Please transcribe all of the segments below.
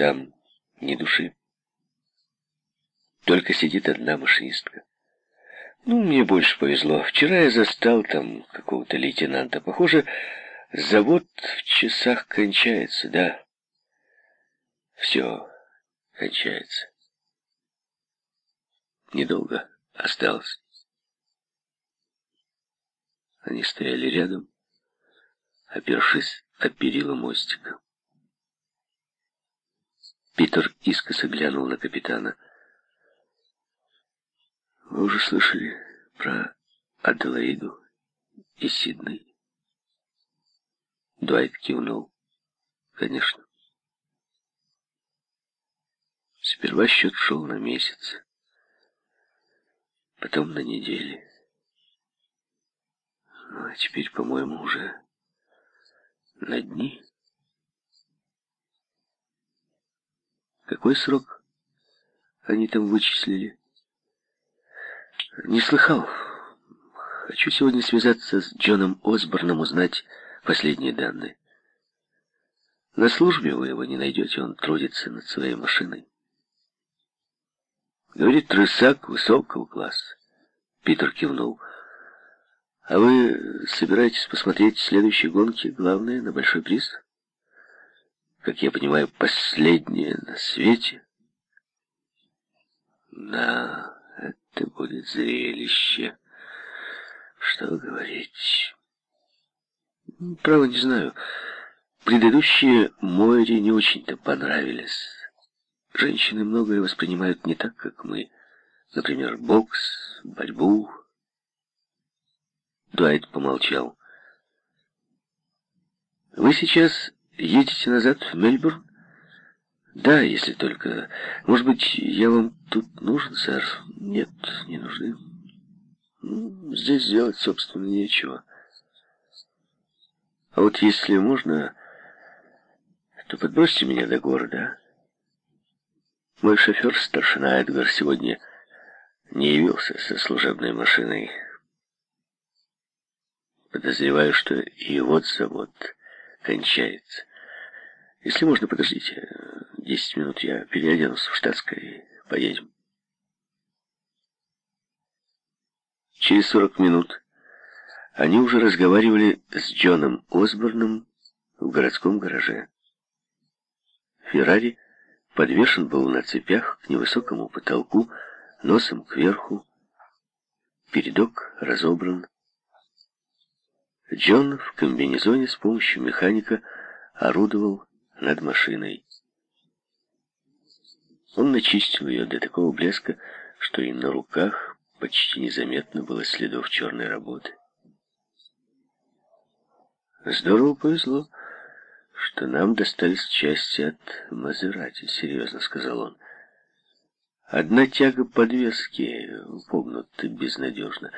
там ни души. Только сидит одна машинистка. Ну, мне больше повезло. Вчера я застал там какого-то лейтенанта. Похоже, завод в часах кончается, да. Все кончается. Недолго осталось. Они стояли рядом, опершись о перила мостика. Питер искоса глянул на капитана. «Вы уже слышали про Аделаиду и Сидней?» Дуайт кивнул. «Конечно». Сперва счет шел на месяц, потом на недели. Ну, а теперь, по-моему, уже на дни. Какой срок они там вычислили? Не слыхал. Хочу сегодня связаться с Джоном Осборном, узнать последние данные. На службе вы его не найдете, он трудится над своей машиной. Говорит, рысак высокого класса. Питер кивнул. А вы собираетесь посмотреть следующие гонки, главное, на большой приз? Как я понимаю, последнее на свете? Да, это будет зрелище. Что говорить? Право не знаю. Предыдущие Мойре не очень-то понравились. Женщины многое воспринимают не так, как мы. Например, бокс, борьбу. Дуайт помолчал. «Вы сейчас едете назад в Мельбурн?» «Да, если только... Может быть, я вам тут нужен, сэр?» «Нет, не нужны. Ну, здесь сделать, собственно, нечего. А вот если можно, то подбросьте меня до города, мой шофер, старшина Эдгар, сегодня не явился со служебной машиной. Подозреваю, что и вот завод кончается. Если можно, подождите. Десять минут я переоденусь в штатское и поедем. Через сорок минут они уже разговаривали с Джоном Осборном в городском гараже. Феррари подвешен был на цепях к невысокому потолку, носом кверху. Передок разобран. Джон в комбинезоне с помощью механика орудовал над машиной. Он начистил ее до такого блеска, что и на руках почти незаметно было следов черной работы. Здорово повезло что нам достались части от Мазерати, серьезно сказал он. Одна тяга подвески погнута безнадежно,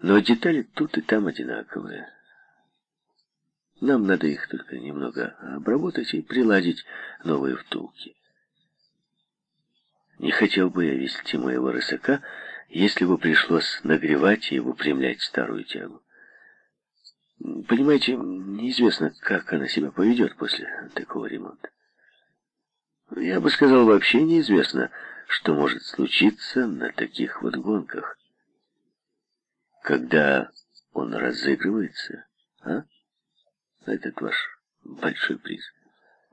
но детали тут и там одинаковые. Нам надо их только немного обработать и приладить новые втулки. Не хотел бы я вести моего рысака, если бы пришлось нагревать и выпрямлять старую тягу. Понимаете, неизвестно, как она себя поведет после такого ремонта. Я бы сказал, вообще неизвестно, что может случиться на таких вот гонках. Когда он разыгрывается, а? Этот ваш большой приз.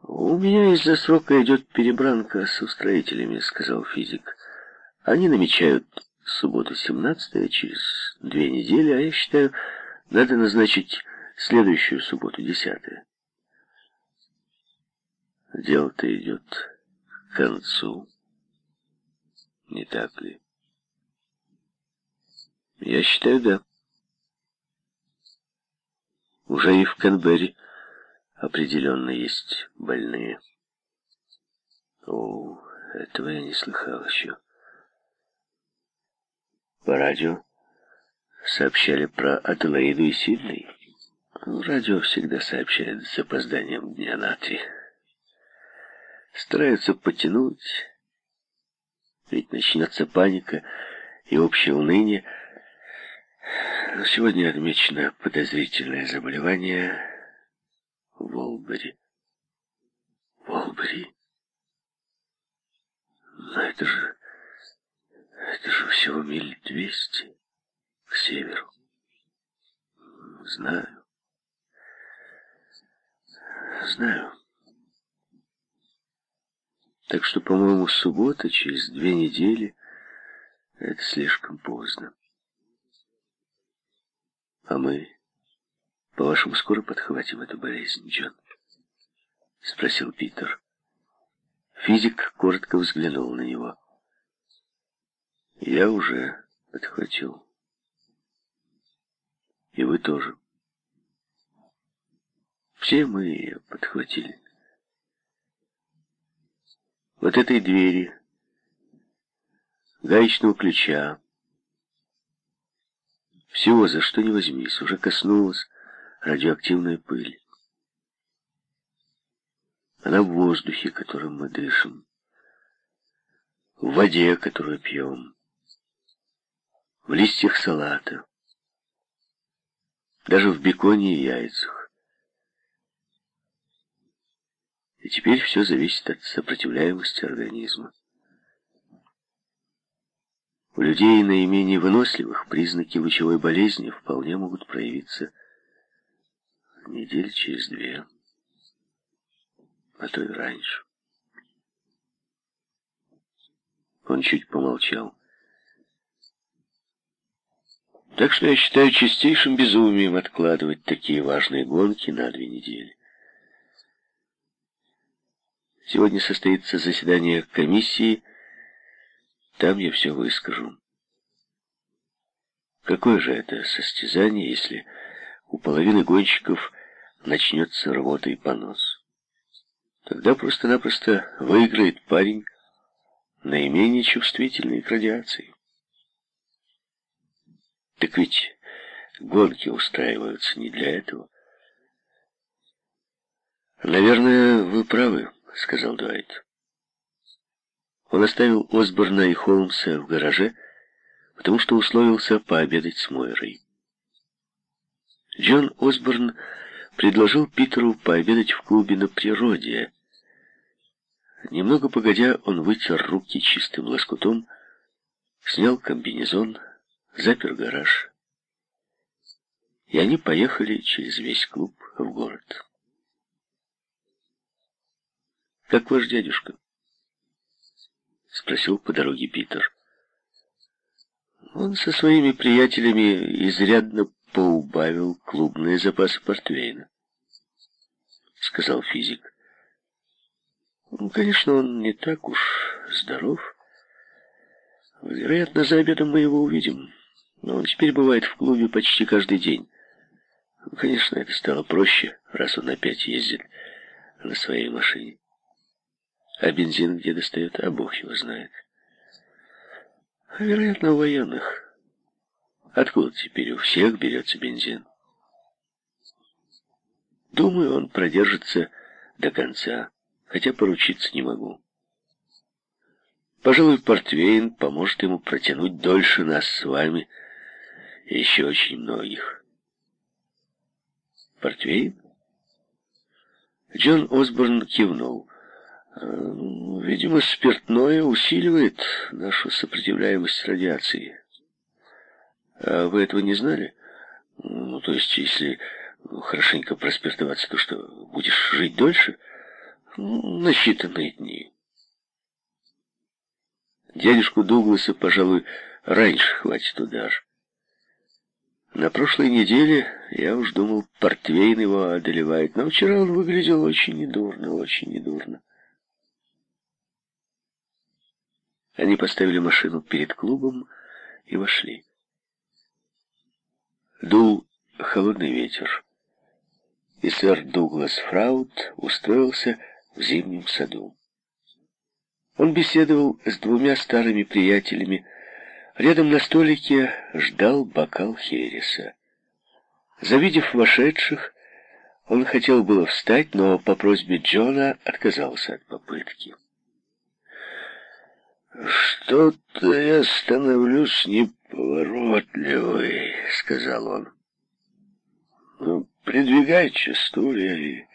«У меня из-за срока идет перебранка с устроителями», — сказал физик. «Они намечают субботу 17 через две недели, а я считаю, надо назначить следующую субботу, десятое. Дело-то идет к концу. Не так ли? Я считаю, да. Уже и в Канберре определенно есть больные. О, этого я не слыхал еще. По радио сообщали про Аделаиду и Сидней. Ну, радио всегда сообщает с запозданием дня на три. Стараются потянуть, ведь начнется паника и общее уныние. Но сегодня отмечено подозрительное заболевание Волбери. Волбери. Это же... Это же всего миль двести к северу. Знаю. Знаю. Так что, по-моему, суббота, через две недели, это слишком поздно. А мы, по-вашему, скоро подхватим эту болезнь, Джон? Спросил Питер. Физик коротко взглянул на него. Я уже подхватил. И вы тоже. Все мы ее подхватили. Вот этой двери, гаечного ключа, всего, за что не возьмись, уже коснулась радиоактивная пыль. Она в воздухе, которым мы дышим, в воде, которую пьем, в листьях салата, даже в беконе и яйцах. И теперь все зависит от сопротивляемости организма. У людей наименее выносливых признаки лучевой болезни вполне могут проявиться недель через две, а то и раньше. Он чуть помолчал. Так что я считаю чистейшим безумием откладывать такие важные гонки на две недели. Сегодня состоится заседание комиссии там я все выскажу. Какое же это состязание, если у половины гонщиков начнется рвота и понос? Тогда просто-напросто выиграет парень, наименее чувствительный к радиации. Так ведь гонки устраиваются не для этого. «Наверное, вы правы», — сказал Дуайт. Он оставил Осборна и Холмса в гараже, потому что условился пообедать с Мойрой. Джон Осборн предложил Питеру пообедать в клубе на природе. Немного погодя, он вытер руки чистым лоскутом, снял комбинезон, запер гараж. И они поехали через весь клуб в город. «Как ваш дядюшка?» — спросил по дороге Питер. Он со своими приятелями изрядно поубавил клубные запасы портвейна, — сказал физик. Ну, конечно, он не так уж здоров. Вероятно, за обедом мы его увидим. Но он теперь бывает в клубе почти каждый день. Конечно, это стало проще, раз он опять ездит на своей машине. А бензин где достает, а бог его знает. Вероятно, у военных. Откуда теперь у всех берется бензин? Думаю, он продержится до конца, хотя поручиться не могу. Пожалуй, портвейн поможет ему протянуть дольше нас с вами и еще очень многих. Портвейн? Джон Осборн кивнул. Видимо, спиртное усиливает нашу сопротивляемость радиации. А вы этого не знали? Ну, то есть, если хорошенько проспиртоваться, то что, будешь жить дольше? Ну, на считанные дни. Дядюшку Дугласа, пожалуй, раньше хватит удар. На прошлой неделе я уж думал, портвейн его одолевает, но вчера он выглядел очень недурно, очень недурно. Они поставили машину перед клубом и вошли. Дул холодный ветер, и сэр Дуглас Фраут устроился в зимнем саду. Он беседовал с двумя старыми приятелями. Рядом на столике ждал бокал Хереса. Завидев вошедших, он хотел было встать, но по просьбе Джона отказался от попытки. «Что-то я становлюсь неповоротливый», — сказал он. «Ну, придвигайте стулья и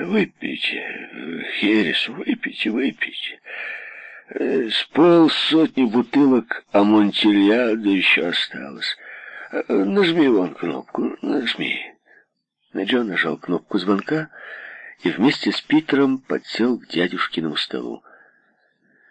выпейте, Херес, выпейте, выпейте. Э, с полсотни бутылок амонтильяда еще осталось. Э, нажми вон кнопку, нажми. Джон нажал кнопку звонка и вместе с Питером подсел к дядюшкиному столу.